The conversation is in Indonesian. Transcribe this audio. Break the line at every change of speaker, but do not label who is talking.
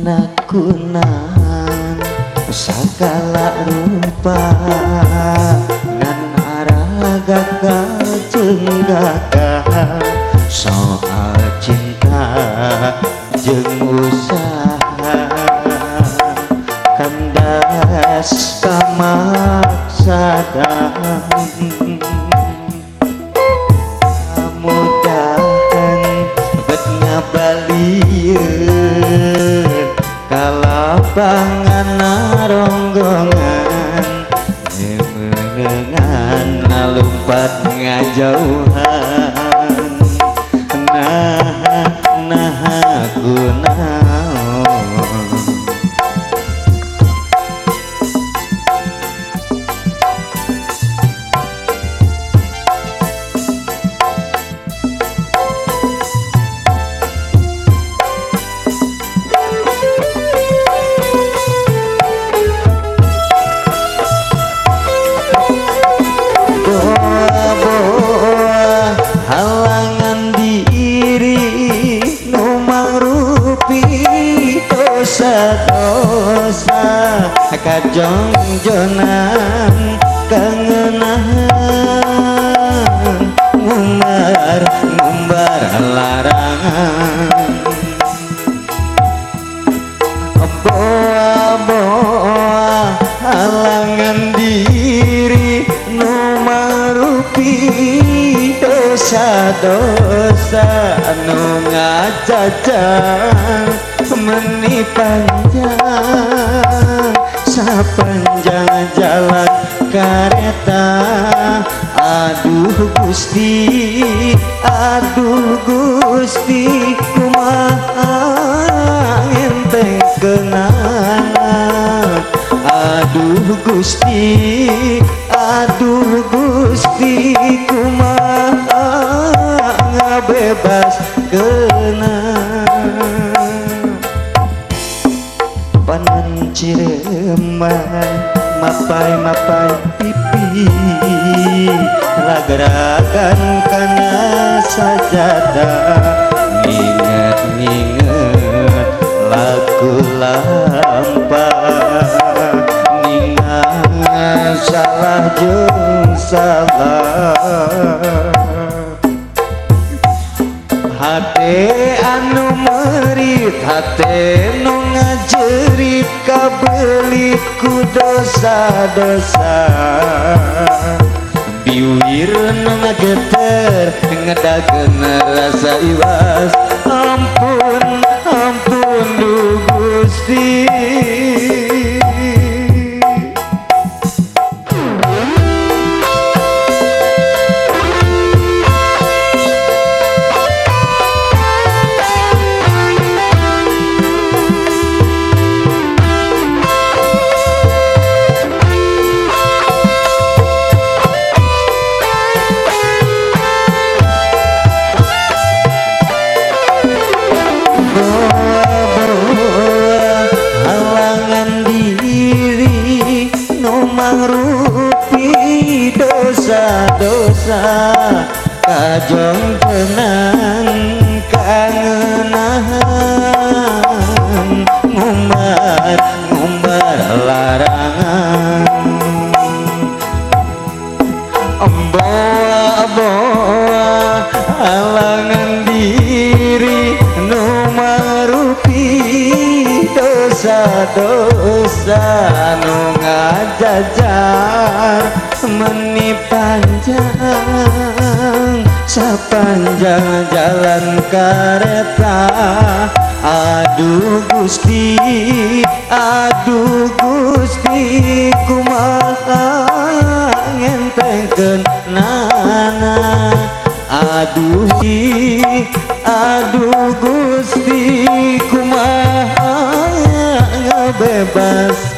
panyalahkunan segala rupa. Dan araga kajenggakan soal cinta jeung usaha barengan nalumpat ngajauhan. Kajong jonan kangenahan ngumbar ngumbar larangan. Boa-boa halangan diri nu marupi dosa-dosa anu ngajajang meni panjang sapanjang jalan kareta aduh Gusti aduh Gusti kumaha enteng kenangan aduh Gusti aduh Gusti kumaha ngabebas kenang panan cireman mapai mapai pipi. Lagerakan kana sajadah. Nginget lagu lampah ningan salah jeung salah. Hate anu merit hate nu jerit kabelit ku dosa-dosa. Biwireun ngageter ngedageun rasa iwas. Ampun ampun du Gusti. Dosa-dosa kajong tenang kangenahan ngumbar ngumbar larangan. Boa-boa halangan diri nu marupi dosa-dosa nu meni panjang sepanjang jalan kereta. Aduh Gusti aduh Gusti kumaha ngentengkeun nana. Aduh Gusti aduh Gusti kumaha ngabebaskeun